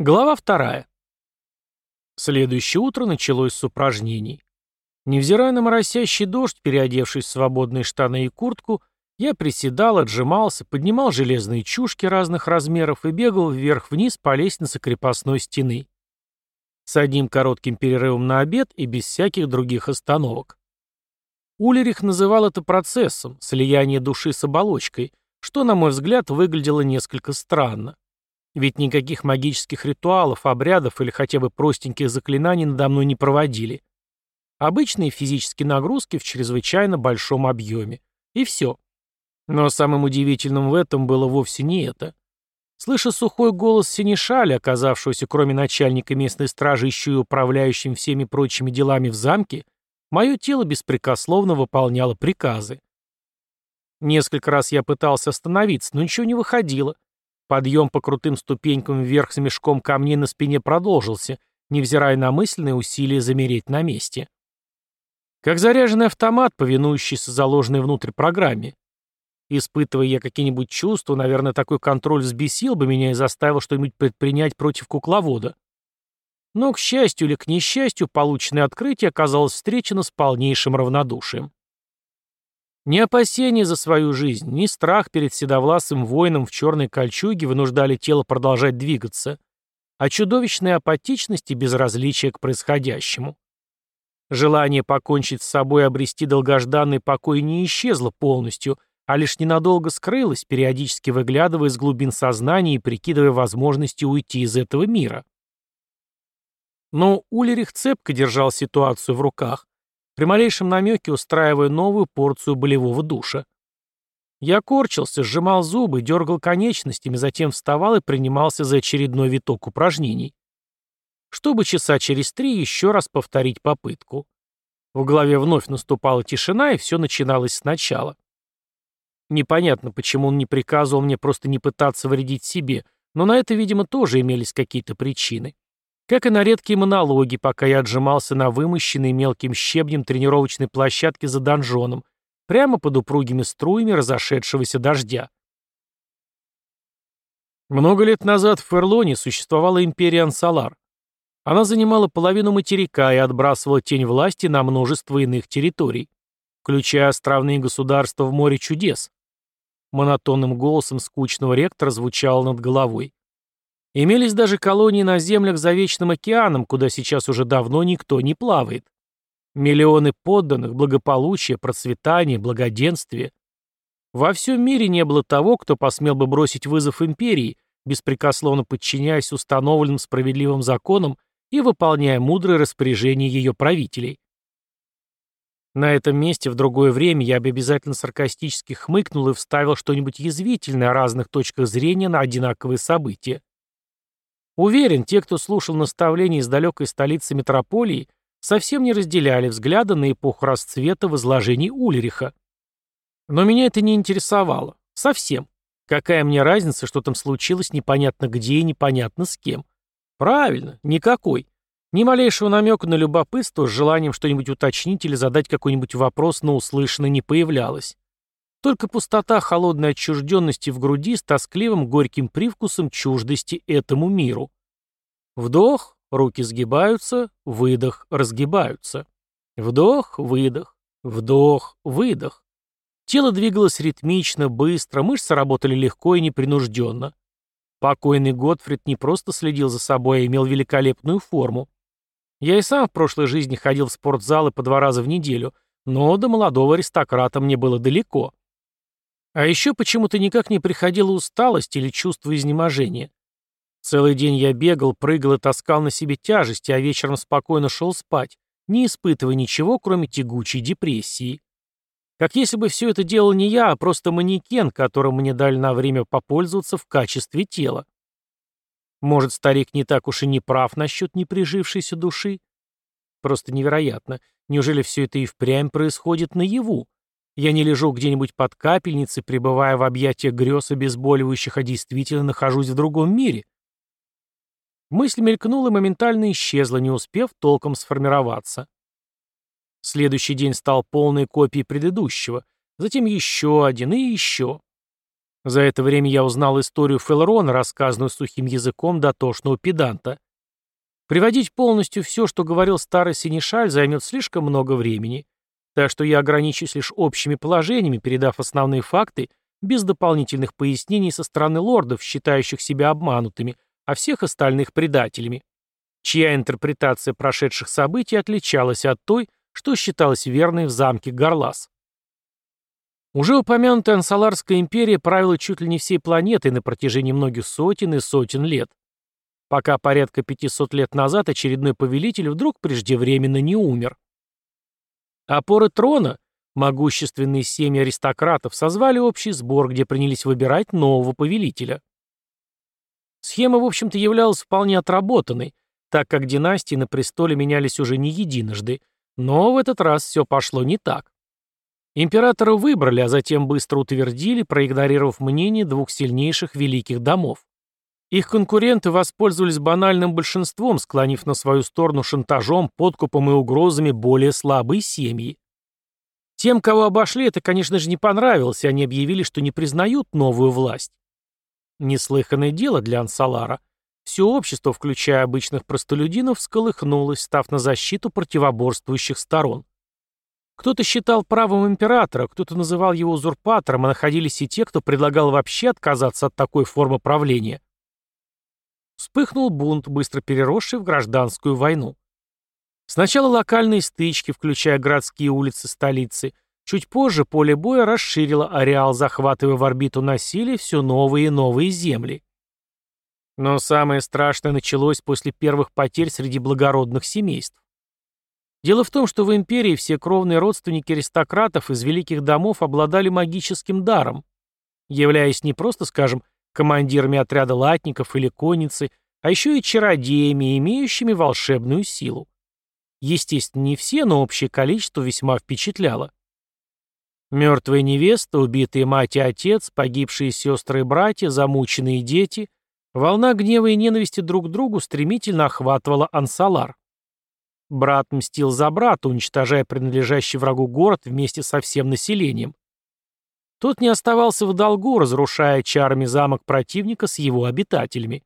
Глава вторая. Следующее утро началось с упражнений. Невзирая на моросящий дождь, переодевшись в свободные штаны и куртку, я приседал, отжимался, поднимал железные чушки разных размеров и бегал вверх-вниз по лестнице крепостной стены. С одним коротким перерывом на обед и без всяких других остановок. Улерих называл это процессом, слияние души с оболочкой, что, на мой взгляд, выглядело несколько странно. Ведь никаких магических ритуалов, обрядов или хотя бы простеньких заклинаний надо мной не проводили. Обычные физические нагрузки в чрезвычайно большом объеме. И все. Но самым удивительным в этом было вовсе не это. Слыша сухой голос Синишаля, оказавшегося кроме начальника местной стражи еще и управляющим всеми прочими делами в замке, мое тело беспрекословно выполняло приказы. Несколько раз я пытался остановиться, но ничего не выходило. Подъем по крутым ступенькам вверх с мешком камней на спине продолжился, невзирая на мысленные усилия замереть на месте. Как заряженный автомат, повинующийся заложенной внутрь программе. Испытывая я какие-нибудь чувства, наверное, такой контроль взбесил бы меня и заставил что-нибудь предпринять против кукловода. Но, к счастью или к несчастью, полученное открытие оказалось встречено с полнейшим равнодушием. Ни опасения за свою жизнь, ни страх перед седовласым воином в черной кольчуге вынуждали тело продолжать двигаться, а чудовищная апатичность и безразличие к происходящему. Желание покончить с собой и обрести долгожданный покой не исчезло полностью, а лишь ненадолго скрылось, периодически выглядывая из глубин сознания и прикидывая возможности уйти из этого мира. Но Улерих цепко держал ситуацию в руках, при малейшем намеке устраивая новую порцию болевого душа. Я корчился, сжимал зубы, дергал конечностями, затем вставал и принимался за очередной виток упражнений. Чтобы часа через три еще раз повторить попытку. В голове вновь наступала тишина, и все начиналось сначала. Непонятно, почему он не приказывал мне просто не пытаться вредить себе, но на это, видимо, тоже имелись какие-то причины. Как и на редкие монологи, пока я отжимался на вымощенной мелким щебнем тренировочной площадке за донжоном, прямо под упругими струями разошедшегося дождя. Много лет назад в Ферлоне существовала империя Ансалар. Она занимала половину материка и отбрасывала тень власти на множество иных территорий, включая островные государства в море чудес. Монотонным голосом скучного ректора звучало над головой. Имелись даже колонии на землях за Вечным океаном, куда сейчас уже давно никто не плавает. Миллионы подданных, благополучие, процветание, благоденствие. Во всем мире не было того, кто посмел бы бросить вызов империи, беспрекословно подчиняясь установленным справедливым законам и выполняя мудрые распоряжения ее правителей. На этом месте в другое время я бы обязательно саркастически хмыкнул и вставил что-нибудь язвительное о разных точках зрения на одинаковые события. Уверен, те, кто слушал наставления из далекой столицы метрополии, совсем не разделяли взгляды на эпоху расцвета в изложении Ульриха. Но меня это не интересовало. Совсем. Какая мне разница, что там случилось непонятно где и непонятно с кем? Правильно, никакой. Ни малейшего намека на любопытство с желанием что-нибудь уточнить или задать какой-нибудь вопрос на услышанный не появлялось. Только пустота холодной отчужденности в груди с тоскливым горьким привкусом чуждости этому миру. Вдох, руки сгибаются, выдох, разгибаются. Вдох, выдох, вдох, выдох. Тело двигалось ритмично, быстро, мышцы работали легко и непринужденно. Покойный Готфрид не просто следил за собой, а имел великолепную форму. Я и сам в прошлой жизни ходил в спортзалы по два раза в неделю, но до молодого аристократа мне было далеко. А еще почему-то никак не приходила усталость или чувство изнеможения. Целый день я бегал, прыгал и таскал на себе тяжести, а вечером спокойно шел спать, не испытывая ничего, кроме тягучей депрессии. Как если бы все это делал не я, а просто манекен, которым мне дали на время попользоваться в качестве тела. Может, старик не так уж и не прав насчет неприжившейся души? Просто невероятно. Неужели все это и впрямь происходит наяву? Я не лежу где-нибудь под капельницей, пребывая в объятиях грез обезболивающих, а действительно нахожусь в другом мире. Мысль мелькнула и моментально исчезла, не успев толком сформироваться. Следующий день стал полной копией предыдущего, затем еще один и еще. За это время я узнал историю Фелрона, рассказанную сухим языком дотошного педанта. Приводить полностью все, что говорил старый Синишаль, займет слишком много времени, так что я ограничусь лишь общими положениями, передав основные факты, без дополнительных пояснений со стороны лордов, считающих себя обманутыми, а всех остальных предателями, чья интерпретация прошедших событий отличалась от той, что считалось верной в замке Гарлас. Уже упомянутая Ансаларская империя правила чуть ли не всей планетой на протяжении многих сотен и сотен лет, пока порядка 500 лет назад очередной повелитель вдруг преждевременно не умер. Опоры трона, могущественные семьи аристократов, созвали общий сбор, где принялись выбирать нового повелителя. Схема, в общем-то, являлась вполне отработанной, так как династии на престоле менялись уже не единожды, но в этот раз все пошло не так. Императора выбрали, а затем быстро утвердили, проигнорировав мнение двух сильнейших великих домов. Их конкуренты воспользовались банальным большинством, склонив на свою сторону шантажом, подкупом и угрозами более слабые семьи. Тем, кого обошли, это, конечно же, не понравилось, и они объявили, что не признают новую власть. Неслыханное дело для Ансалара. Все общество, включая обычных простолюдинов, всколыхнулось, став на защиту противоборствующих сторон. Кто-то считал правом императора, кто-то называл его узурпатором, а находились и те, кто предлагал вообще отказаться от такой формы правления. Вспыхнул бунт, быстро переросший в гражданскую войну. Сначала локальные стычки, включая городские улицы столицы. Чуть позже поле боя расширило ареал, захватывая в орбиту насилия все новые и новые земли. Но самое страшное началось после первых потерь среди благородных семейств. Дело в том, что в империи все кровные родственники аристократов из великих домов обладали магическим даром, являясь не просто, скажем, командирами отряда латников или конницы, а еще и чародеями, имеющими волшебную силу. Естественно, не все, но общее количество весьма впечатляло. Мертвая невеста, убитые мать и отец, погибшие сестры и братья, замученные дети, волна гнева и ненависти друг к другу стремительно охватывала Ансалар. Брат мстил за брата, уничтожая принадлежащий врагу город вместе со всем населением. Тот не оставался в долгу, разрушая чарами замок противника с его обитателями.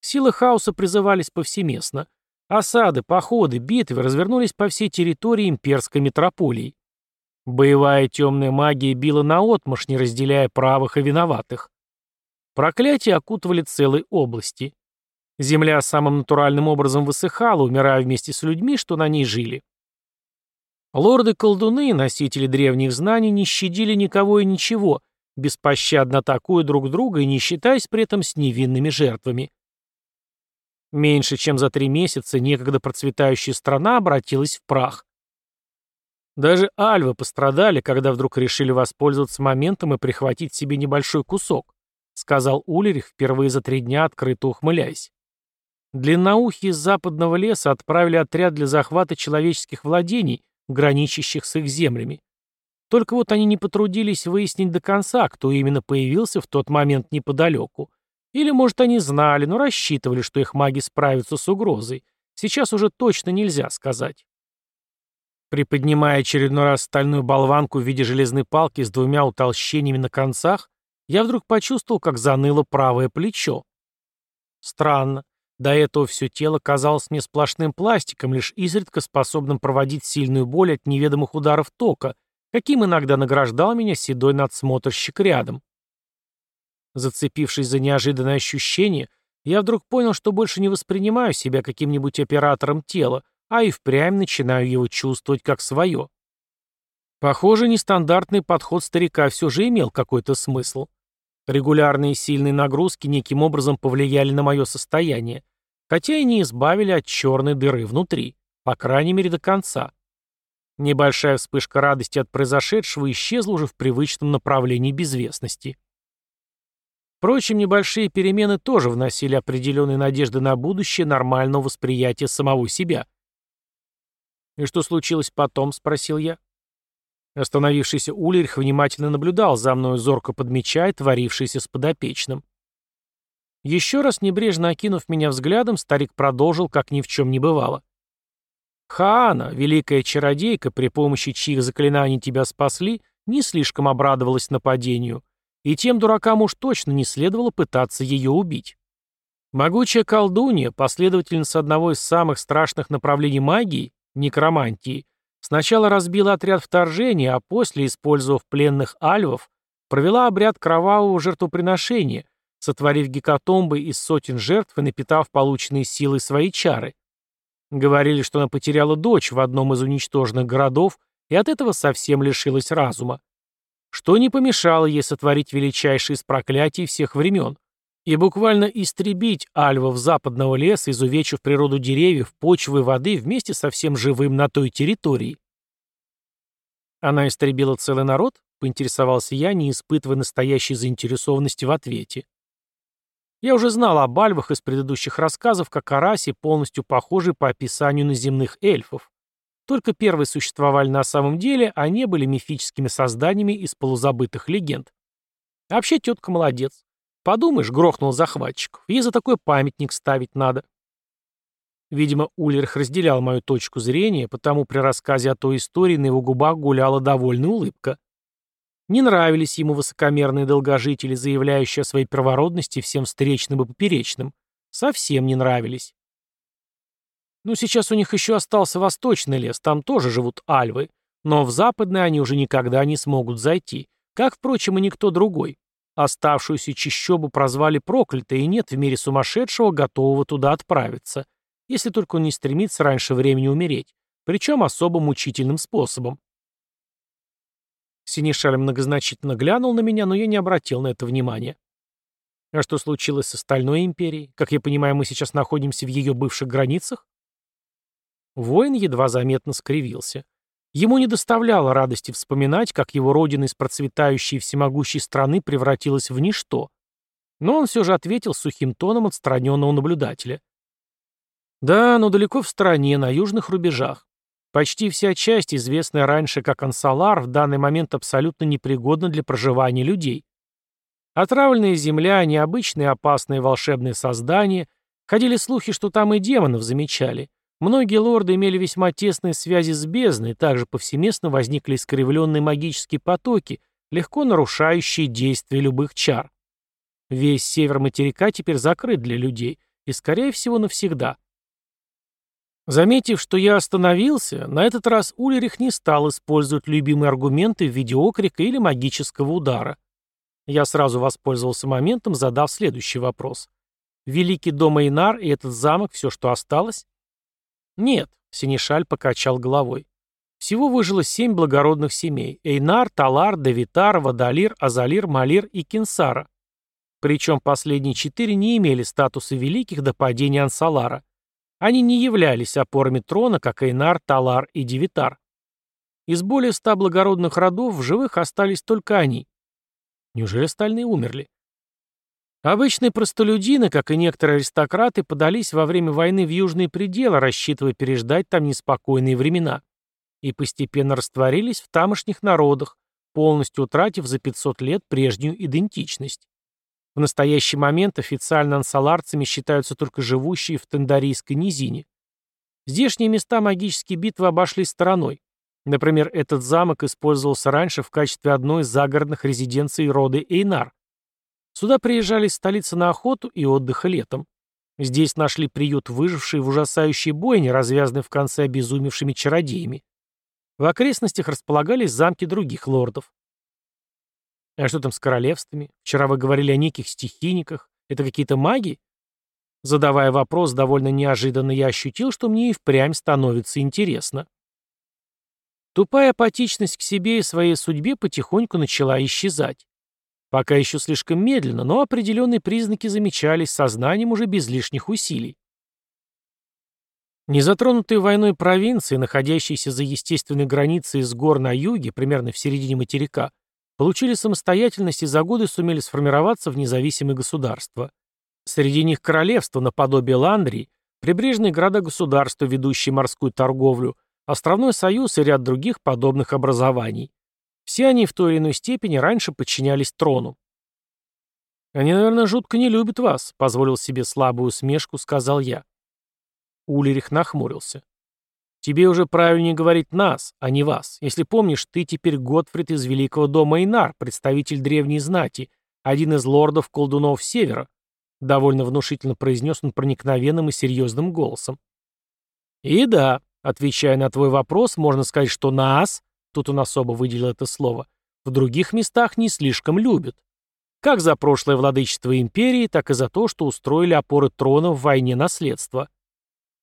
Силы хаоса призывались повсеместно. Осады, походы, битвы развернулись по всей территории имперской метрополии. Боевая темная магия била наотмашь, не разделяя правых и виноватых. Проклятия окутывали целые области. Земля самым натуральным образом высыхала, умирая вместе с людьми, что на ней жили. Лорды-колдуны, носители древних знаний, не щадили никого и ничего, беспощадно атакуя друг друга и не считаясь при этом с невинными жертвами. Меньше чем за три месяца некогда процветающая страна обратилась в прах. Даже альвы пострадали, когда вдруг решили воспользоваться моментом и прихватить себе небольшой кусок, сказал Улерих, впервые за три дня открыто ухмыляясь. Длинноухие из западного леса отправили отряд для захвата человеческих владений, граничащих с их землями. Только вот они не потрудились выяснить до конца, кто именно появился в тот момент неподалеку. Или, может, они знали, но рассчитывали, что их маги справятся с угрозой. Сейчас уже точно нельзя сказать. Приподнимая очередной раз стальную болванку в виде железной палки с двумя утолщениями на концах, я вдруг почувствовал, как заныло правое плечо. Странно. До этого все тело казалось мне сплошным пластиком, лишь изредка способным проводить сильную боль от неведомых ударов тока, каким иногда награждал меня седой надсмотрщик рядом. Зацепившись за неожиданное ощущение, я вдруг понял, что больше не воспринимаю себя каким-нибудь оператором тела, а и впрямь начинаю его чувствовать как свое. Похоже, нестандартный подход старика все же имел какой-то смысл. Регулярные сильные нагрузки неким образом повлияли на мое состояние, хотя и не избавили от черной дыры внутри, по крайней мере до конца. Небольшая вспышка радости от произошедшего исчезла уже в привычном направлении безвестности. Впрочем, небольшие перемены тоже вносили определенные надежды на будущее нормального восприятия самого себя. «И что случилось потом?» — спросил я. Остановившийся Ульрих внимательно наблюдал за мной, зорко подмечая творившееся с подопечным. Еще раз небрежно окинув меня взглядом, старик продолжил, как ни в чем не бывало. Хаана, великая чародейка, при помощи чьих заклинаний тебя спасли, не слишком обрадовалась нападению. и тем дуракам уж точно не следовало пытаться ее убить. Могучая колдунья, последовательница одного из самых страшных направлений магии, некромантии, сначала разбила отряд вторжения, а после, использовав пленных альвов, провела обряд кровавого жертвоприношения, сотворив гекатомбы из сотен жертв и напитав полученные силы свои чары. Говорили, что она потеряла дочь в одном из уничтоженных городов и от этого совсем лишилась разума. Что не помешало ей сотворить величайшее из проклятий всех времен и буквально истребить альвов западного леса, изувечив природу деревьев, почвы воды вместе со всем живым на той территории. Она истребила целый народ, поинтересовался я, не испытывая настоящей заинтересованности в ответе. Я уже знал об альвах из предыдущих рассказов, как о расе, полностью похожей по описанию на земных эльфов. Только первые существовали на самом деле, а не были мифическими созданиями из полузабытых легенд. вообще тетка молодец. Подумаешь, грохнул захватчиков. Ей за такой памятник ставить надо. Видимо, Ульрих разделял мою точку зрения, потому при рассказе о той истории на его губах гуляла довольная улыбка. Не нравились ему высокомерные долгожители, заявляющие о своей первородности всем встречным и поперечным. Совсем не нравились. Ну, сейчас у них еще остался восточный лес, там тоже живут альвы, но в западный они уже никогда не смогут зайти, как, впрочем, и никто другой. Оставшуюся чищобу прозвали проклятой, и нет в мире сумасшедшего, готового туда отправиться, если только он не стремится раньше времени умереть, причем особо мучительным способом. Синишаль многозначительно глянул на меня, но я не обратил на это внимания. А что случилось с остальной империей? Как я понимаю, мы сейчас находимся в ее бывших границах? Воин едва заметно скривился. Ему не доставляло радости вспоминать, как его родина из процветающей и всемогущей страны превратилась в ничто. Но он все же ответил сухим тоном отстраненного наблюдателя. Да, но далеко в стороне, на южных рубежах. Почти вся часть, известная раньше как Ансалар, в данный момент абсолютно непригодна для проживания людей. Отравленная земля, необычные опасные волшебные создания. Ходили слухи, что там и демонов замечали. Многие лорды имели весьма тесные связи с бездной, также повсеместно возникли искривленные магические потоки, легко нарушающие действие любых чар. Весь север материка теперь закрыт для людей, и, скорее всего, навсегда. Заметив, что я остановился, на этот раз Ульрих не стал использовать любимые аргументы в виде окрика или магического удара. Я сразу воспользовался моментом, задав следующий вопрос. Великий дом Эйнар и этот замок — все, что осталось? Нет, Синишаль покачал головой. Всего выжило семь благородных семей — Эйнар, Талар, Давитар, Вадалир, Азалир, Малир и Кинсара. Причем последние четыре не имели статуса великих до падения Ансалара. Они не являлись опорами трона, как Эйнар, Талар и Девитар. Из более ста благородных родов в живых остались только они. Неужели остальные умерли? Обычные простолюдины, как и некоторые аристократы, подались во время войны в южные пределы, рассчитывая переждать там неспокойные времена, и постепенно растворились в тамошних народах, полностью утратив за 500 лет прежнюю идентичность. В настоящий момент официально ансаларцами считаются только живущие в Тендарийской низине. Здешние места магические битвы обошли стороной. Например, этот замок использовался раньше в качестве одной из загородных резиденций рода Эйнар. Сюда приезжали из столицы на охоту и отдыха летом. Здесь нашли приют выжившие в ужасающей бойне, развязанной в конце обезумевшими чародеями. В окрестностях располагались замки других лордов. А что там с королевствами? Вчера вы говорили о неких стихийниках. Это какие-то маги? Задавая вопрос довольно неожиданно, я ощутил, что мне и впрямь становится интересно. Тупая апатичность к себе и своей судьбе потихоньку начала исчезать. Пока еще слишком медленно, но определенные признаки замечались сознанием уже без лишних усилий. Незатронутые войной провинции, находящиеся за естественной границей с гор на юге, примерно в середине материка, получили самостоятельность и за годы сумели сформироваться в независимые государства. Среди них королевства наподобие Ландрии, прибрежные города-государства, ведущие морскую торговлю, островной союз и ряд других подобных образований. Все они в той или иной степени раньше подчинялись трону. «Они, наверное, жутко не любят вас», — позволил себе слабую усмешку, сказал я. Улерих нахмурился. Тебе уже правильнее говорить «нас», а не «вас». Если помнишь, ты теперь Готфрид из Великого дома Инар, представитель древней знати, один из лордов-колдунов Севера», — довольно внушительно произнес он проникновенным и серьезным голосом. «И да, отвечая на твой вопрос, можно сказать, что нас, тут он особо выделил это слово, в других местах не слишком любят. Как за прошлое владычество империи, так и за то, что устроили опоры трона в войне наследства.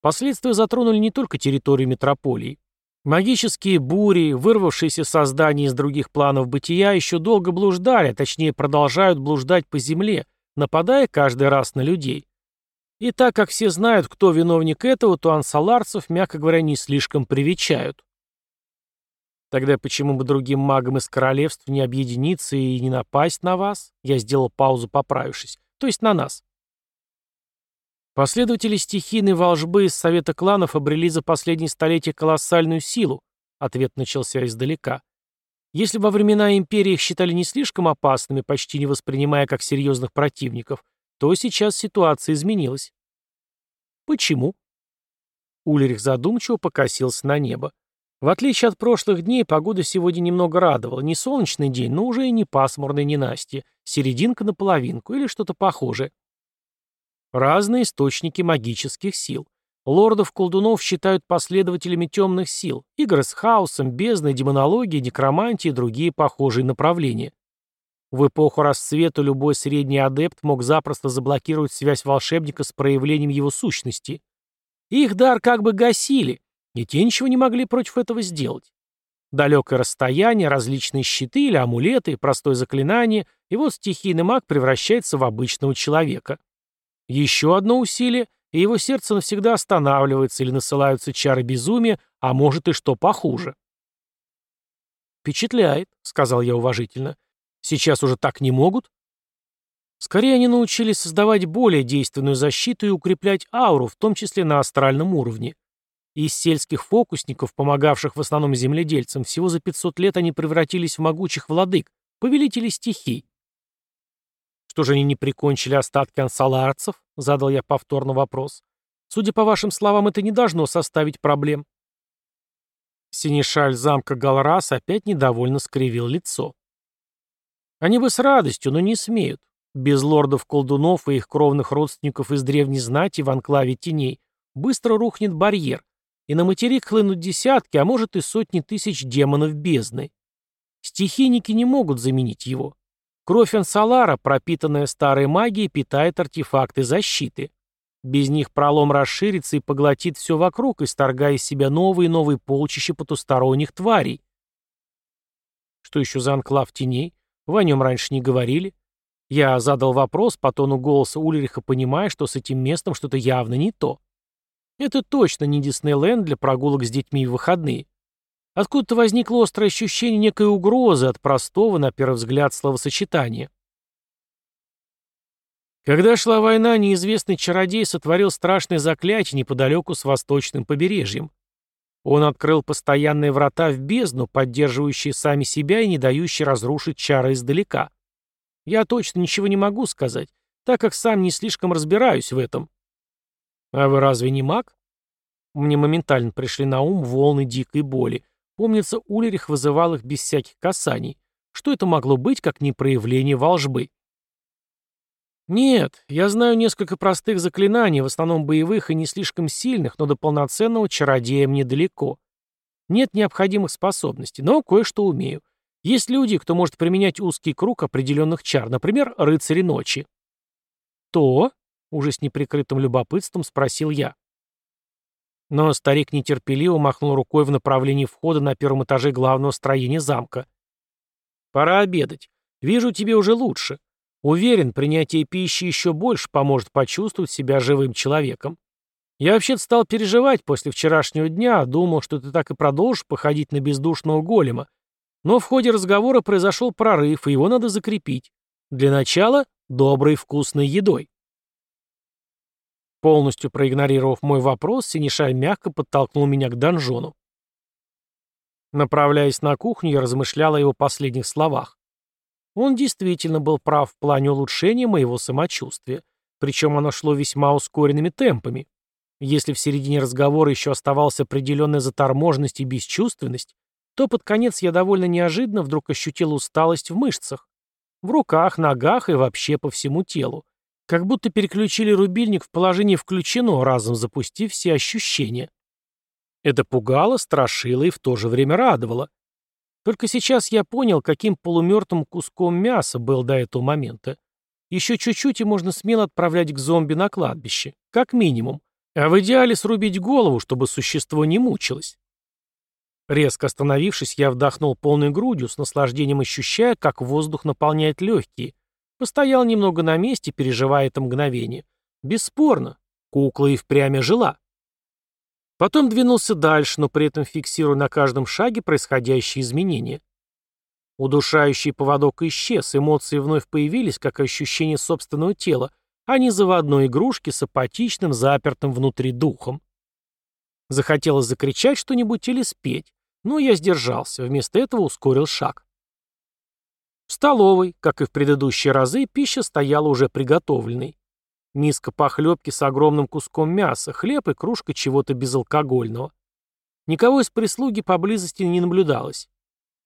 Последствия затронули не только территорию метрополии. Магические бури, вырвавшиеся создания из других планов бытия, еще долго блуждали, точнее продолжают блуждать по земле, нападая каждый раз на людей. И так как все знают, кто виновник этого, то ансаларцев, мягко говоря, не слишком привечают. Тогда почему бы другим магам из королевств не объединиться и не напасть на вас? Я сделал паузу, поправившись. То есть на нас. Последователи стихийной волжбы из Совета кланов обрели за последние столетия колоссальную силу. Ответ начался издалека. Если во времена империи их считали не слишком опасными, почти не воспринимая как серьезных противников, то сейчас ситуация изменилась. Почему? Ульрих задумчиво покосился на небо. В отличие от прошлых дней, погода сегодня немного радовала. Не солнечный день, но уже и не пасмурный ненастье. Серединка на половинку или что-то похожее. Разные источники магических сил. Лордов-колдунов считают последователями темных сил, игры с хаосом, бездной, демонологией, некромантией и другие похожие направления. В эпоху расцвета любой средний адепт мог запросто заблокировать связь волшебника с проявлением его сущности. Их дар как бы гасили, и те ничего не могли против этого сделать. Далекое расстояние, различные щиты или амулеты, простое заклинание, и вот стихийный маг превращается в обычного человека. Еще одно усилие, и его сердце навсегда останавливается или насылаются чары безумия, а может и что похуже. «Впечатляет», — сказал я уважительно. «Сейчас уже так не могут?» Скорее, они научились создавать более действенную защиту и укреплять ауру, в том числе на астральном уровне. Из сельских фокусников, помогавших в основном земледельцам, всего за 500 лет они превратились в могучих владык, повелителей стихий. «Что же они не прикончили остатки ансаларцев?» — задал я повторно вопрос. «Судя по вашим словам, это не должно составить проблем». Синишаль замка Галрас опять недовольно скривил лицо. «Они бы с радостью, но не смеют. Без лордов-колдунов и их кровных родственников из древней знати в анклаве теней быстро рухнет барьер, и на материк хлынут десятки, а может и сотни тысяч демонов бездны. Стихийники не могут заменить его. Кровь Ансалара, пропитанная старой магией, питает артефакты защиты. Без них пролом расширится и поглотит все вокруг, исторгая из себя новые и новые полчища потусторонних тварей. Что еще за анклав теней? Вы о нем раньше не говорили? Я задал вопрос по тону голоса Ульриха, понимая, что с этим местом что-то явно не то. Это точно не Диснейленд для прогулок с детьми в выходные. Откуда-то возникло острое ощущение некой угрозы от простого, на первый взгляд, словосочетания. Когда шла война, неизвестный чародей сотворил страшное заклятие неподалеку с восточным побережьем. Он открыл постоянные врата в бездну, поддерживающие сами себя и не дающие разрушить чары издалека. Я точно ничего не могу сказать, так как сам не слишком разбираюсь в этом. А вы разве не маг? Мне моментально пришли на ум волны дикой боли. Помнится, Улерих вызывал их без всяких касаний. Что это могло быть, как не проявление волжбы? Нет, я знаю несколько простых заклинаний, в основном боевых и не слишком сильных, но до полноценного чародея мне далеко. Нет необходимых способностей, но кое-что умею. Есть люди, кто может применять узкий круг определенных чар, например, рыцари ночи. То, уже с неприкрытым любопытством спросил я. Но старик нетерпеливо махнул рукой в направлении входа на первом этаже главного строения замка. «Пора обедать. Вижу, тебе уже лучше. Уверен, принятие пищи еще больше поможет почувствовать себя живым человеком. Я вообще-то стал переживать после вчерашнего дня, думал, что ты так и продолжишь походить на бездушного голема. Но в ходе разговора произошел прорыв, и его надо закрепить. Для начала — доброй вкусной едой». Полностью проигнорировав мой вопрос, Синишай мягко подтолкнул меня к донжону. Направляясь на кухню, я размышлял о его последних словах. Он действительно был прав в плане улучшения моего самочувствия, причем оно шло весьма ускоренными темпами. Если в середине разговора еще оставалась определенная заторможенность и бесчувственность, то под конец я довольно неожиданно вдруг ощутил усталость в мышцах. В руках, ногах и вообще по всему телу. Как будто переключили рубильник в положение «включено», разом запустив все ощущения. Это пугало, страшило и в то же время радовало. Только сейчас я понял, каким полумертвым куском мяса был до этого момента. Еще чуть-чуть и можно смело отправлять к зомби на кладбище. Как минимум. А в идеале срубить голову, чтобы существо не мучилось. Резко остановившись, я вдохнул полной грудью, с наслаждением ощущая, как воздух наполняет легкие. Постоял немного на месте, переживая это мгновение. Бесспорно, кукла и впрямь жила. Потом двинулся дальше, но при этом фиксируя на каждом шаге происходящие изменения. Удушающий поводок исчез, эмоции вновь появились, как ощущение собственного тела, а не заводной игрушки с апатичным, запертым внутри духом. Захотелось закричать что-нибудь или спеть, но я сдержался, вместо этого ускорил шаг. В столовой, как и в предыдущие разы, пища стояла уже приготовленной. Миска похлебки с огромным куском мяса, хлеб и кружка чего-то безалкогольного. Никого из прислуги поблизости не наблюдалось.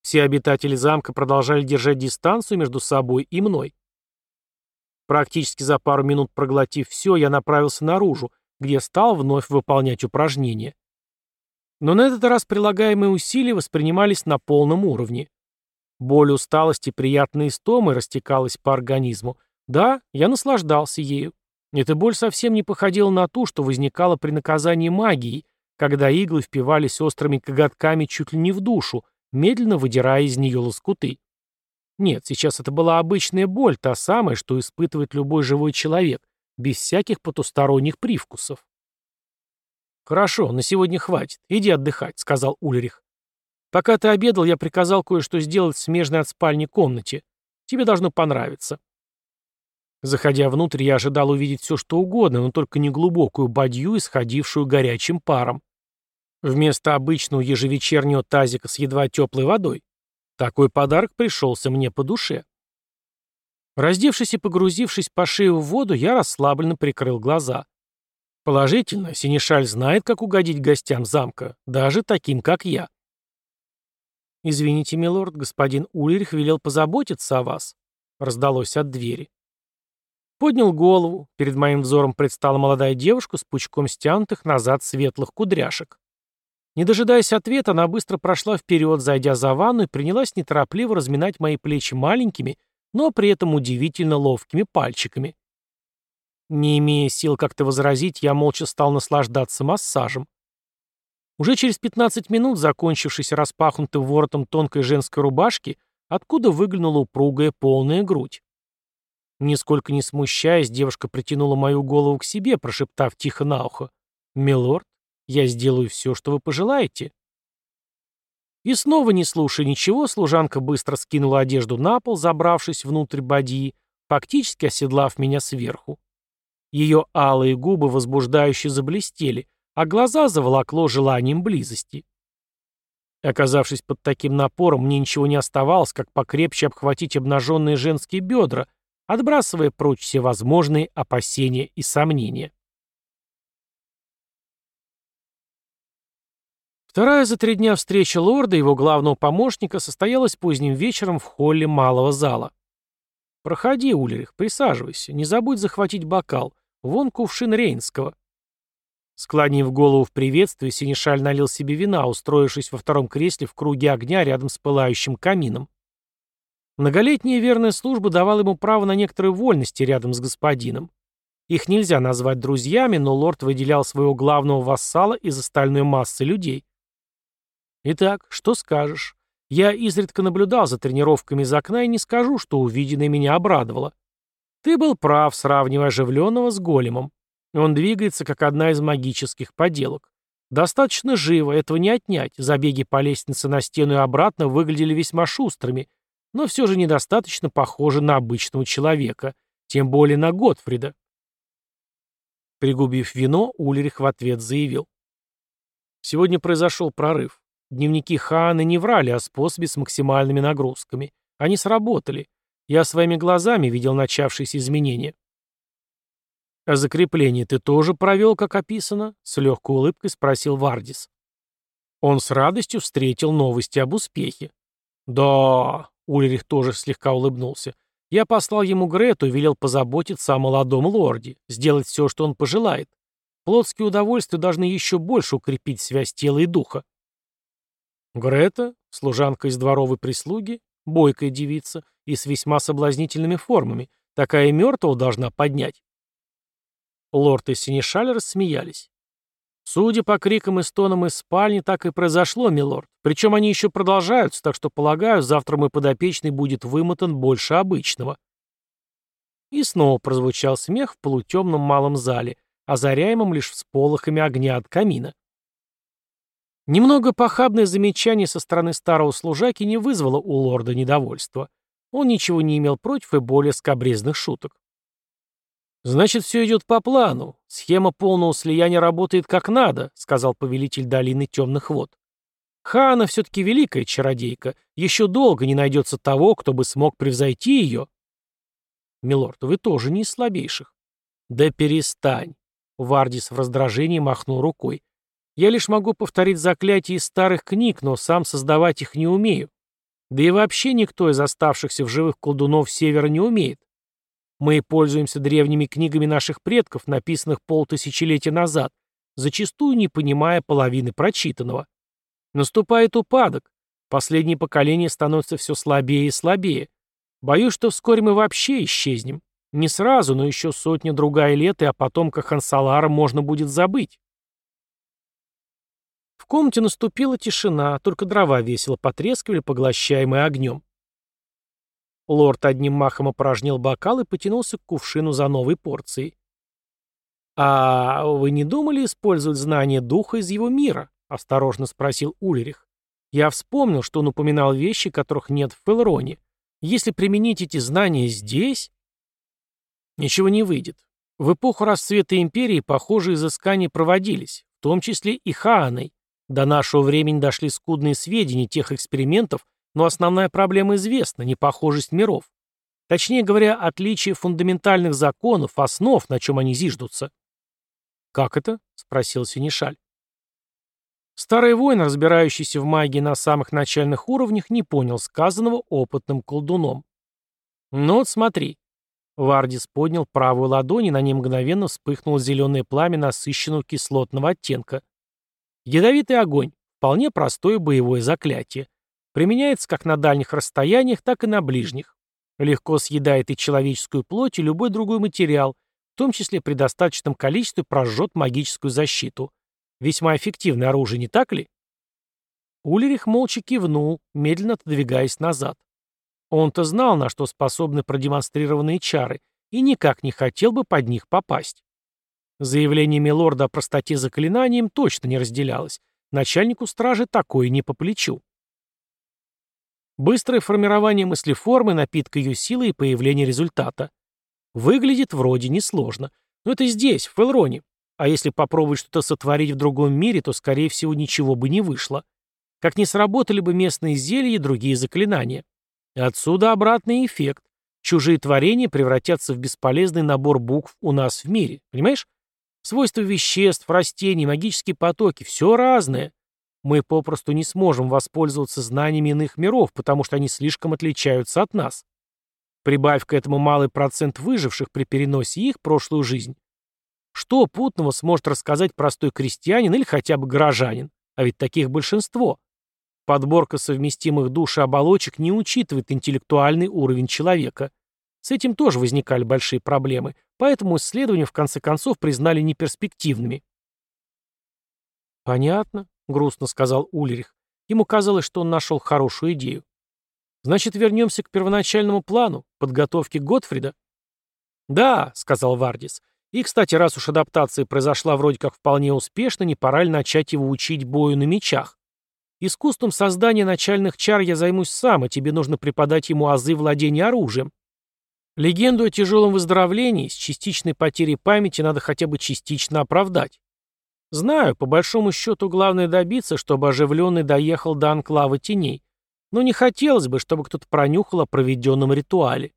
Все обитатели замка продолжали держать дистанцию между собой и мной. Практически за пару минут проглотив все, я направился наружу, где стал вновь выполнять упражнения. Но на этот раз прилагаемые усилия воспринимались на полном уровне. Боль усталости приятной истомы растекалась по организму. Да, я наслаждался ею. Эта боль совсем не походила на ту, что возникала при наказании магией, когда иглы впивались острыми коготками чуть ли не в душу, медленно выдирая из нее лоскуты. Нет, сейчас это была обычная боль, та самая, что испытывает любой живой человек, без всяких потусторонних привкусов. «Хорошо, на сегодня хватит. Иди отдыхать», — сказал Ульрих. «Пока ты обедал, я приказал кое-что сделать в смежной от спальни комнате. Тебе должно понравиться». Заходя внутрь, я ожидал увидеть все, что угодно, но только не глубокую бадью, исходившую горячим паром. Вместо обычного ежевечернего тазика с едва теплой водой. Такой подарок пришелся мне по душе. Раздевшись и погрузившись по шею в воду, я расслабленно прикрыл глаза. Положительно, Синишаль знает, как угодить гостям замка, даже таким, как я. «Извините, милорд, господин Ульрих велел позаботиться о вас», — раздалось от двери. Поднял голову. Перед моим взором предстала молодая девушка с пучком стянутых назад светлых кудряшек. Не дожидаясь ответа, она быстро прошла вперед, зайдя за ванну, и принялась неторопливо разминать мои плечи маленькими, но при этом удивительно ловкими пальчиками. Не имея сил как-то возразить, я молча стал наслаждаться массажем. Уже через 15 минут, закончившись распахнутым воротом тонкой женской рубашки, откуда выглянула упругая полная грудь. Нисколько не смущаясь, девушка притянула мою голову к себе, прошептав тихо на ухо. «Милорд, я сделаю все, что вы пожелаете». И снова, не слушая ничего, служанка быстро скинула одежду на пол, забравшись внутрь бадьи, фактически оседлав меня сверху. Ее алые губы возбуждающе заблестели, а глаза заволокло желанием близости. Оказавшись под таким напором, мне ничего не оставалось, как покрепче обхватить обнаженные женские бедра, отбрасывая прочь все возможные опасения и сомнения. Вторая за три дня встреча лорда и его главного помощника состоялась поздним вечером в холле малого зала. «Проходи, Ульрих, присаживайся, не забудь захватить бокал, вон кувшин Рейнского». Склонив голову в приветствии, Синишаль налил себе вина, устроившись во втором кресле в круге огня рядом с пылающим камином. Многолетняя верная служба давала ему право на некоторые вольности рядом с господином. Их нельзя назвать друзьями, но лорд выделял своего главного вассала из остальной массы людей. «Итак, что скажешь? Я изредка наблюдал за тренировками из окна и не скажу, что увиденное меня обрадовало. Ты был прав, сравнивая оживленного с големом. Он двигается, как одна из магических поделок. Достаточно живо, этого не отнять. Забеги по лестнице на стену и обратно выглядели весьма шустрыми — но все же недостаточно похожа на обычного человека, тем более на Готфрида. Пригубив вино, Ульрих в ответ заявил. Сегодня произошел прорыв. Дневники Хааны не врали о способе с максимальными нагрузками. Они сработали. Я своими глазами видел начавшиеся изменения. «А закрепление ты тоже провел, как описано?» — с легкой улыбкой спросил Вардис. Он с радостью встретил новости об успехе. «Да», — Ульрих тоже слегка улыбнулся, — «я послал ему Грету и велел позаботиться о молодом лорде, сделать все, что он пожелает. Плотские удовольствия должны еще больше укрепить связь тела и духа». Грета, служанка из дворовой прислуги, бойкая девица и с весьма соблазнительными формами, такая мертвого должна поднять. Лорд и Синишаль рассмеялись. Судя по крикам и стонам из спальни, так и произошло, милорд. Причем они еще продолжаются, так что, полагаю, завтра мой подопечный будет вымотан больше обычного. И снова прозвучал смех в полутемном малом зале, озаряемом лишь всполохами огня от камина. Немного похабное замечание со стороны старого служаки не вызвало у лорда недовольства. Он ничего не имел против и более скобрезных шуток. «Значит, все идет по плану. Схема полного слияния работает как надо», — сказал повелитель долины темных вод. «Хана все-таки великая чародейка. Еще долго не найдется того, кто бы смог превзойти ее». «Милорд, вы тоже не из слабейших». «Да перестань!» — Вардис в раздражении махнул рукой. «Я лишь могу повторить заклятия из старых книг, но сам создавать их не умею. Да и вообще никто из оставшихся в живых колдунов Севера не умеет. Мы пользуемся древними книгами наших предков, написанных полтысячелетия назад, зачастую не понимая половины прочитанного. Наступает упадок. Последнее поколение становится все слабее и слабее. Боюсь, что вскоре мы вообще исчезнем. Не сразу, но еще сотня-другая лет, и о потомках Ансалара можно будет забыть. В комнате наступила тишина, только дрова весело потрескивали, поглощаемые огнем. Лорд одним махом опорожнил бокал и потянулся к кувшину за новой порцией. «А вы не думали использовать знание духа из его мира?» — осторожно спросил Ульрих. «Я вспомнил, что он упоминал вещи, которых нет в Фелроне. Если применить эти знания здесь...» «Ничего не выйдет. В эпоху расцвета империи похожие изыскания проводились, в том числе и Хааной. До нашего времени дошли скудные сведения тех экспериментов, но основная проблема известна – непохожесть миров. Точнее говоря, отличие фундаментальных законов, основ, на чем они зиждутся. «Как это?» – спросил Синишаль. Старый воин, разбирающийся в магии на самых начальных уровнях, не понял сказанного опытным колдуном. «Ну вот смотри». Вардис поднял правую ладонь, и на ней мгновенно вспыхнуло зеленое пламя насыщенного кислотного оттенка. Ядовитый огонь. Вполне простое боевое заклятие. Применяется как на дальних расстояниях, так и на ближних. Легко съедает и человеческую плоть, и любой другой материал, в том числе при достаточном количестве прожжет магическую защиту. Весьма эффективное оружие, не так ли? Улерих молча кивнул, медленно отодвигаясь назад. Он-то знал, на что способны продемонстрированные чары, и никак не хотел бы под них попасть. Заявление Милорда о простоте заклинания точно не разделялось. Начальнику стражи такое не по плечу. Быстрое формирование мыслеформы, напитка ее силы и появление результата. Выглядит вроде несложно. Но это здесь, в Фелроне. А если попробовать что-то сотворить в другом мире, то, скорее всего, ничего бы не вышло. Как не сработали бы местные зелья и другие заклинания. Отсюда обратный эффект. Чужие творения превратятся в бесполезный набор букв у нас в мире. Понимаешь? Свойства веществ, растений, магические потоки – все разное. Мы попросту не сможем воспользоваться знаниями иных миров, потому что они слишком отличаются от нас. Прибавь к этому малый процент выживших при переносе их в прошлую жизнь. Что путного сможет рассказать простой крестьянин или хотя бы горожанин? А ведь таких большинство. Подборка совместимых душ и оболочек не учитывает интеллектуальный уровень человека. С этим тоже возникали большие проблемы, поэтому исследования в конце концов признали неперспективными. Понятно грустно сказал Ульрих. Ему казалось, что он нашел хорошую идею. Значит, вернемся к первоначальному плану, подготовке Готфрида? Да, сказал Вардис. И, кстати, раз уж адаптация произошла вроде как вполне успешно, не пора ли начать его учить бою на мечах? Искусством создания начальных чар я займусь сам, и тебе нужно преподать ему азы владения оружием. Легенду о тяжелом выздоровлении с частичной потерей памяти надо хотя бы частично оправдать. Знаю, по большому счету главное добиться, чтобы оживленный доехал до анклава теней. Но не хотелось бы, чтобы кто-то пронюхал о проведенном ритуале.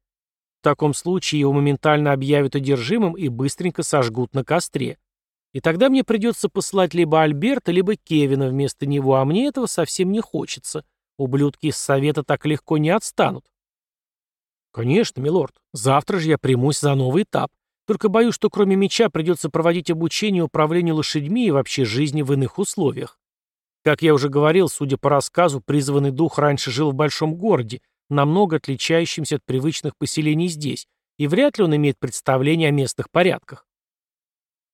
таком случае его моментально объявят одержимым и быстренько сожгут на костре. И тогда мне придется посылать либо Альберта, либо Кевина вместо него, а мне этого совсем не хочется. Ублюдки из совета так легко не отстанут. Конечно, милорд. Завтра же я примусь за новый этап. Только боюсь, что кроме меча придется проводить обучение управлению лошадьми и вообще жизни в иных условиях. Как я уже говорил, судя по рассказу, призванный дух раньше жил в большом городе, намного отличающемся от привычных поселений здесь, и вряд ли он имеет представление о местных порядках.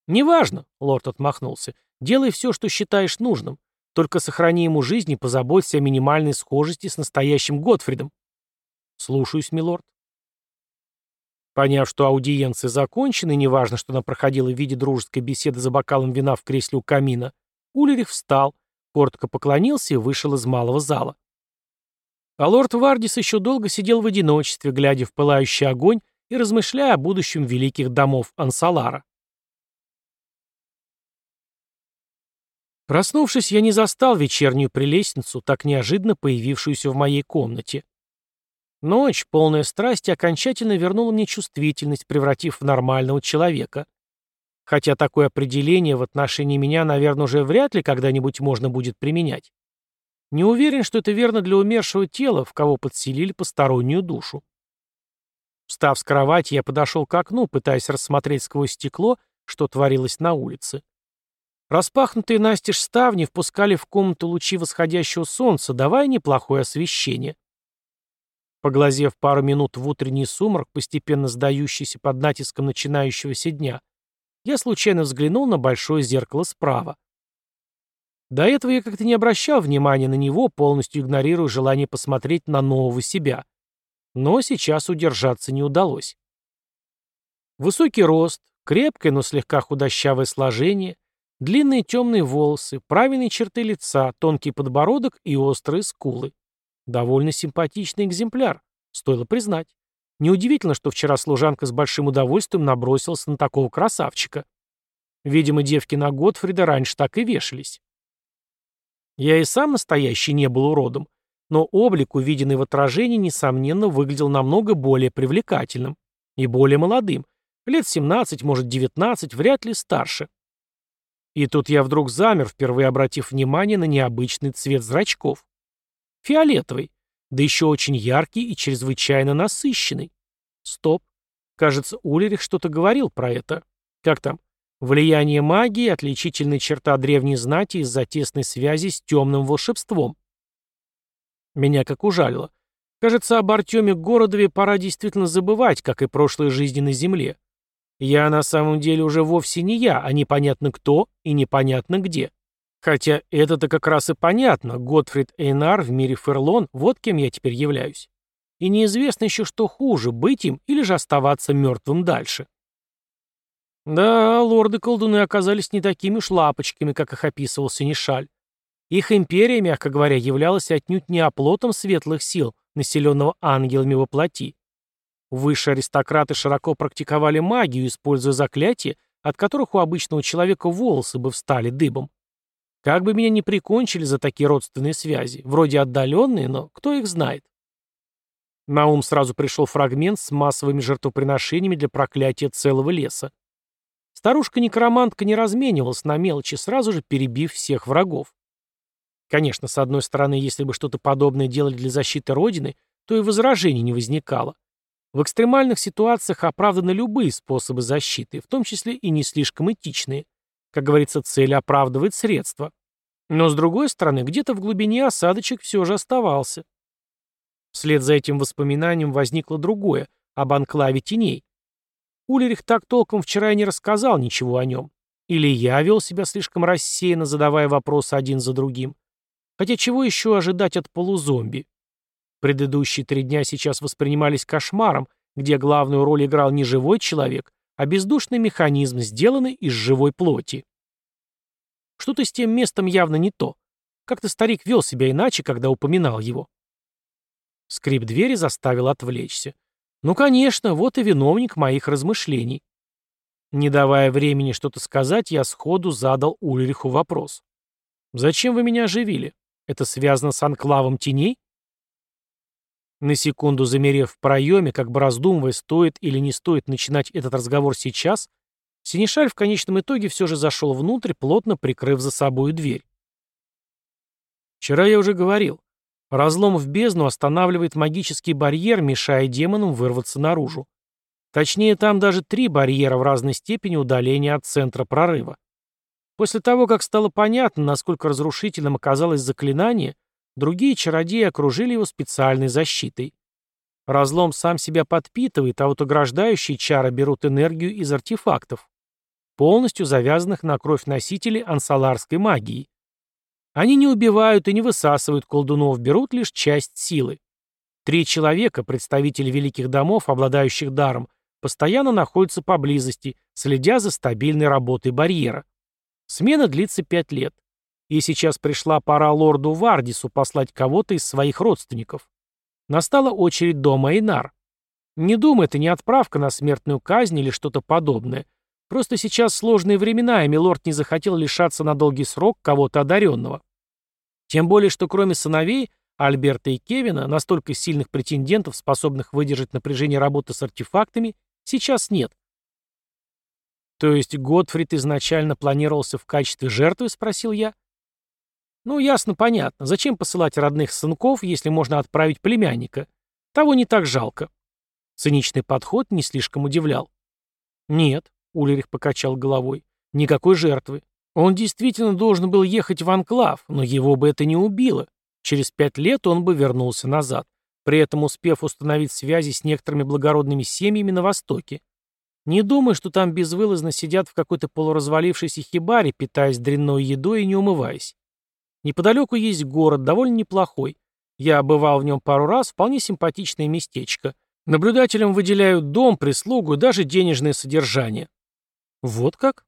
«Неважно», — лорд отмахнулся, — «делай все, что считаешь нужным. Только сохрани ему жизнь и позаботься о минимальной схожести с настоящим Готфридом». «Слушаюсь, милорд». Поняв, что аудиенция закончена, и неважно, что она проходила в виде дружеской беседы за бокалом вина в кресле у камина, Улерих встал, коротко поклонился и вышел из малого зала. А лорд Вардис еще долго сидел в одиночестве, глядя в пылающий огонь и размышляя о будущем великих домов Ансалара. Проснувшись, я не застал вечернюю прелестницу, так неожиданно появившуюся в моей комнате. Ночь, полная страсти, окончательно вернула мне чувствительность, превратив в нормального человека. Хотя такое определение в отношении меня, наверное, уже вряд ли когда-нибудь можно будет применять. Не уверен, что это верно для умершего тела, в кого подселили постороннюю душу. Встав с кровати, я подошел к окну, пытаясь рассмотреть сквозь стекло, что творилось на улице. Распахнутые настежь ставни впускали в комнату лучи восходящего солнца, давая неплохое освещение. Поглазев пару минут в утренний сумрак, постепенно сдающийся под натиском начинающегося дня, я случайно взглянул на большое зеркало справа. До этого я как-то не обращал внимания на него, полностью игнорируя желание посмотреть на нового себя. Но сейчас удержаться не удалось. Высокий рост, крепкое, но слегка худощавое сложение, длинные темные волосы, правильные черты лица, тонкий подбородок и острые скулы. Довольно симпатичный экземпляр, стоило признать. Неудивительно, что вчера служанка с большим удовольствием набросилась на такого красавчика. Видимо, девки на Готфрида раньше так и вешались. Я и сам настоящий не был уродом, но облик, увиденный в отражении, несомненно, выглядел намного более привлекательным и более молодым. Лет 17, может 19, вряд ли старше. И тут я вдруг замер, впервые обратив внимание на необычный цвет зрачков. Фиолетовый, да еще очень яркий и чрезвычайно насыщенный. Стоп. Кажется, Улерих что-то говорил про это. Как там? Влияние магии – отличительная черта древней знати из-за тесной связи с темным волшебством. Меня как ужалило. Кажется, об Артеме Городове пора действительно забывать, как и прошлой жизни на Земле. Я на самом деле уже вовсе не я, а непонятно кто и непонятно где. Хотя это-то как раз и понятно. Готфрид Эйнар в мире Ферлон, вот кем я теперь являюсь. И неизвестно еще, что хуже, быть им или же оставаться мертвым дальше. Да, лорды-колдуны оказались не такими уж лапочками, как их описывал Синишаль. Их империя, мягко говоря, являлась отнюдь не оплотом светлых сил, населенного ангелами во плоти. Высшие аристократы широко практиковали магию, используя заклятия, от которых у обычного человека волосы бы встали дыбом. Как бы меня ни прикончили за такие родственные связи, вроде отдаленные, но кто их знает? На ум сразу пришел фрагмент с массовыми жертвоприношениями для проклятия целого леса. Старушка-некромантка не разменивалась на мелочи, сразу же перебив всех врагов. Конечно, с одной стороны, если бы что-то подобное делали для защиты Родины, то и возражений не возникало. В экстремальных ситуациях оправданы любые способы защиты, в том числе и не слишком этичные. Как говорится, цель оправдывает средства. Но, с другой стороны, где-то в глубине осадочек все же оставался. Вслед за этим воспоминанием возникло другое, об анклаве теней. Улерих так толком вчера и не рассказал ничего о нем. Или я вел себя слишком рассеянно, задавая вопросы один за другим. Хотя чего еще ожидать от полузомби? Предыдущие три дня сейчас воспринимались кошмаром, где главную роль играл не живой человек, а бездушный механизм, сделанный из живой плоти. Что-то с тем местом явно не то. Как-то старик вел себя иначе, когда упоминал его. Скрип двери заставил отвлечься. Ну, конечно, вот и виновник моих размышлений. Не давая времени что-то сказать, я сходу задал Ульриху вопрос. «Зачем вы меня оживили? Это связано с анклавом теней?» На секунду замерев в проеме, как бы раздумывая, стоит или не стоит начинать этот разговор сейчас, Синишаль в конечном итоге все же зашел внутрь, плотно прикрыв за собой дверь. Вчера я уже говорил. Разлом в бездну останавливает магический барьер, мешая демонам вырваться наружу. Точнее, там даже три барьера в разной степени удаления от центра прорыва. После того, как стало понятно, насколько разрушительным оказалось заклинание, другие чародеи окружили его специальной защитой. Разлом сам себя подпитывает, а вот ограждающие чары берут энергию из артефактов, полностью завязанных на кровь носителей ансаларской магии. Они не убивают и не высасывают колдунов, берут лишь часть силы. Три человека, представители великих домов, обладающих даром, постоянно находятся поблизости, следя за стабильной работой барьера. Смена длится пять лет. И сейчас пришла пора лорду Вардису послать кого-то из своих родственников. Настала очередь дома Эйнар. Не думай, это не отправка на смертную казнь или что-то подобное. Просто сейчас сложные времена, и милорд не захотел лишаться на долгий срок кого-то одаренного. Тем более, что кроме сыновей, Альберта и Кевина, настолько сильных претендентов, способных выдержать напряжение работы с артефактами, сейчас нет. То есть Готфрид изначально планировался в качестве жертвы, спросил я. Ну, ясно, понятно. Зачем посылать родных сынков, если можно отправить племянника? Того не так жалко. Циничный подход не слишком удивлял. Нет, Ульрих покачал головой, никакой жертвы. Он действительно должен был ехать в Анклав, но его бы это не убило. Через пять лет он бы вернулся назад, при этом успев установить связи с некоторыми благородными семьями на Востоке. Не думай, что там безвылазно сидят в какой-то полуразвалившейся хибаре, питаясь дрянной едой и не умываясь. Неподалеку есть город, довольно неплохой. Я бывал в нем пару раз, вполне симпатичное местечко. Наблюдателям выделяют дом, прислугу и даже денежное содержание. Вот как?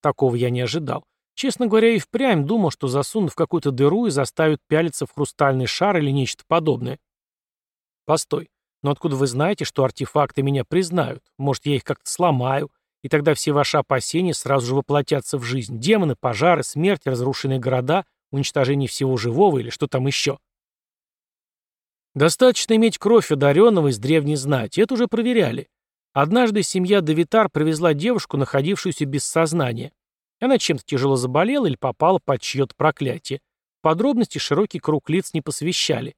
Такого я не ожидал. Честно говоря, и впрямь думал, что засунут в какую-то дыру и заставят пялиться в хрустальный шар или нечто подобное. Постой. Но откуда вы знаете, что артефакты меня признают? Может, я их как-то сломаю? И тогда все ваши опасения сразу же воплотятся в жизнь. Демоны, пожары, смерть, разрушенные города, уничтожение всего живого или что там еще. Достаточно иметь кровь одаренного из древней знати. Это уже проверяли. Однажды семья Давитар привезла девушку, находившуюся без сознания. Она чем-то тяжело заболела или попала под чье-то проклятие. Подробности широкий круг лиц не посвящали.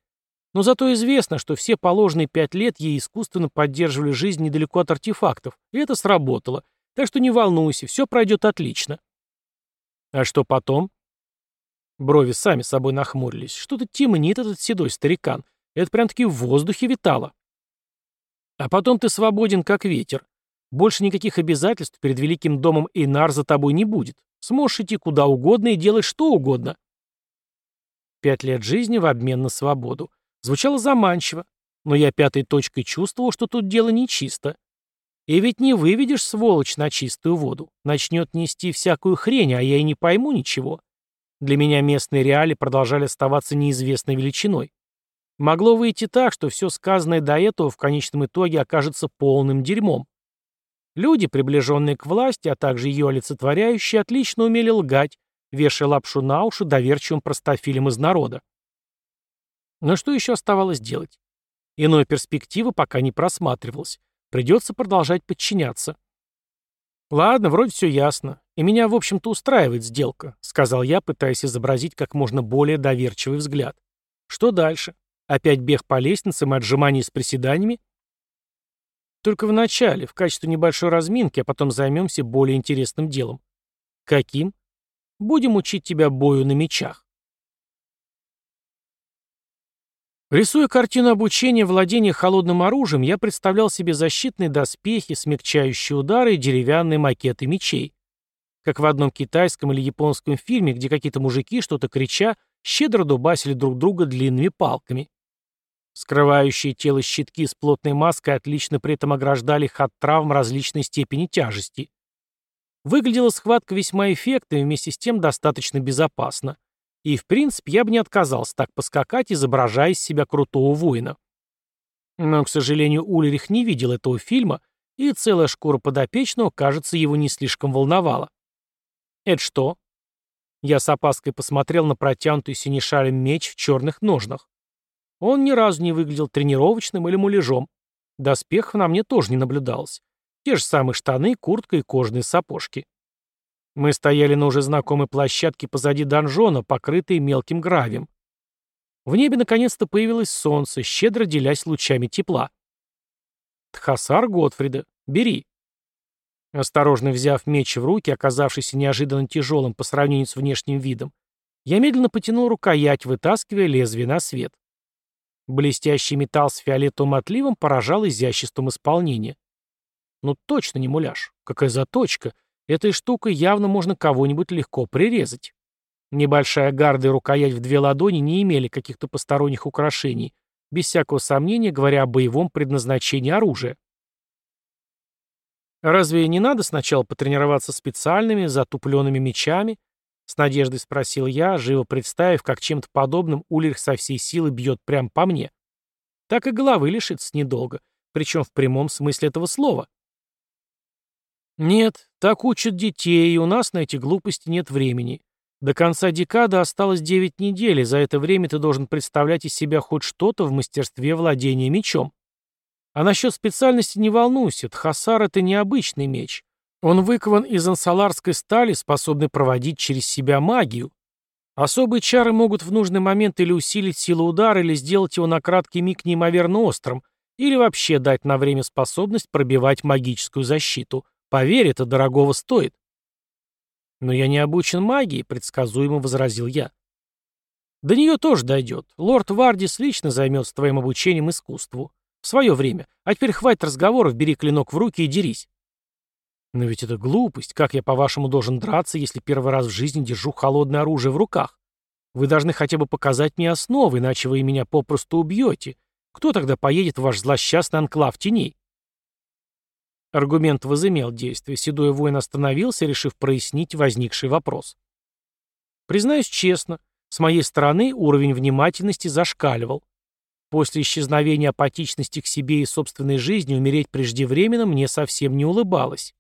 Но зато известно, что все положенные пять лет ей искусственно поддерживали жизнь недалеко от артефактов, и это сработало. Так что не волнуйся, все пройдет отлично. А что потом? Брови сами собой нахмурились. Что-то темнит этот седой старикан. Это прям-таки в воздухе витало. А потом ты свободен, как ветер. Больше никаких обязательств перед великим домом Эйнар за тобой не будет. Сможешь идти куда угодно и делать что угодно. Пять лет жизни в обмен на свободу. Звучало заманчиво, но я пятой точкой чувствовал, что тут дело нечисто. И ведь не выведешь, сволочь, на чистую воду. Начнет нести всякую хрень, а я и не пойму ничего. Для меня местные реалии продолжали оставаться неизвестной величиной. Могло выйти так, что все сказанное до этого в конечном итоге окажется полным дерьмом. Люди, приближенные к власти, а также ее олицетворяющие, отлично умели лгать, вешая лапшу на уши доверчивым простофилем из народа. Но что еще оставалось делать? Иной перспективы пока не просматривалось. Придется продолжать подчиняться. «Ладно, вроде все ясно. И меня, в общем-то, устраивает сделка», — сказал я, пытаясь изобразить как можно более доверчивый взгляд. «Что дальше? Опять бег по лестницам и отжимания с приседаниями?» «Только в начале, в качестве небольшой разминки, а потом займемся более интересным делом». «Каким?» «Будем учить тебя бою на мечах». Рисуя картину обучения владения холодным оружием, я представлял себе защитные доспехи, смягчающие удары и деревянные макеты мечей. Как в одном китайском или японском фильме, где какие-то мужики, что-то крича, щедро дубасили друг друга длинными палками. Скрывающие тело щитки с плотной маской отлично при этом ограждали их от травм различной степени тяжести. Выглядела схватка весьма эффектно и вместе с тем достаточно безопасно. И, в принципе, я бы не отказался так поскакать, изображая из себя крутого воина. Но, к сожалению, Ульрих не видел этого фильма, и целая шкура подопечного, кажется, его не слишком волновала. «Это что?» Я с опаской посмотрел на протянутый синешалем меч в черных ножнах. Он ни разу не выглядел тренировочным или муляжом. Доспехов на мне тоже не наблюдалось. Те же самые штаны, куртка и кожаные сапожки. Мы стояли на уже знакомой площадке позади донжона, покрытой мелким гравием. В небе наконец-то появилось солнце, щедро делясь лучами тепла. «Тхасар Готфрида, бери». Осторожно взяв меч в руки, оказавшийся неожиданно тяжелым по сравнению с внешним видом, я медленно потянул рукоять, вытаскивая лезвие на свет. Блестящий металл с фиолетовым отливом поражал изяществом исполнения. Ну точно не муляж. Какая заточка. Этой штукой явно можно кого-нибудь легко прирезать. Небольшая гарда и рукоять в две ладони не имели каких-то посторонних украшений, без всякого сомнения говоря о боевом предназначении оружия. «Разве не надо сначала потренироваться специальными, затупленными мечами?» С надеждой спросил я, живо представив, как чем-то подобным Ульрих со всей силы бьет прямо по мне. Так и головы лишится недолго, причем в прямом смысле этого слова. «Нет, так учат детей, и у нас на эти глупости нет времени. До конца декады осталось 9 недель, и за это время ты должен представлять из себя хоть что-то в мастерстве владения мечом. А насчет специальности не волнуйся, Тхасар — это необычный меч. Он выкован из ансаларской стали, способный проводить через себя магию. Особые чары могут в нужный момент или усилить силу удара, или сделать его на краткий миг неимоверно острым, или вообще дать на время способность пробивать магическую защиту. Поверь, это дорогого стоит. «Но я не обучен магии», — предсказуемо возразил я. «До нее тоже дойдет. Лорд Вардис лично займется твоим обучением искусству. В свое время. А теперь хватит разговоров, бери клинок в руки и дерись». «Но ведь это глупость. Как я, по-вашему, должен драться, если первый раз в жизни держу холодное оружие в руках? Вы должны хотя бы показать мне основы, иначе вы меня попросту убьете. Кто тогда поедет в ваш злосчастный анклав теней?» Аргумент возымел действие. Седой воин остановился, решив прояснить возникший вопрос. Признаюсь честно, с моей стороны уровень внимательности зашкаливал. После исчезновения апатичности к себе и собственной жизни умереть преждевременно мне совсем не улыбалось.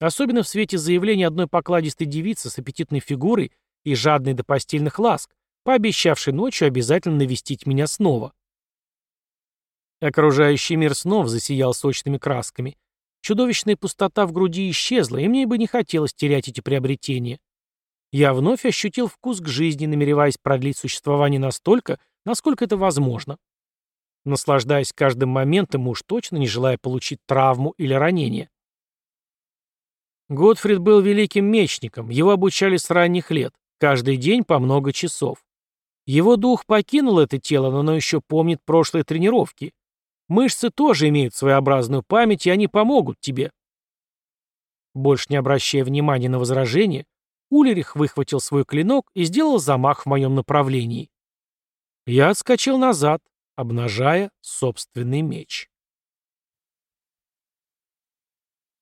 Особенно в свете заявления одной покладистой девицы с аппетитной фигурой и жадной до постельных ласк, пообещавшей ночью обязательно навестить меня снова. Окружающий мир снова засиял сочными красками, Чудовищная пустота в груди исчезла, и мне бы не хотелось терять эти приобретения. Я вновь ощутил вкус к жизни, намереваясь продлить существование настолько, насколько это возможно. Наслаждаясь каждым моментом, уж точно не желая получить травму или ранение. Готфрид был великим мечником, его обучали с ранних лет, каждый день по много часов. Его дух покинул это тело, но оно еще помнит прошлые тренировки. Мышцы тоже имеют своеобразную память, и они помогут тебе. Больше не обращая внимания на возражения, Улерих выхватил свой клинок и сделал замах в моем направлении. Я отскочил назад, обнажая собственный меч.